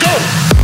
Go.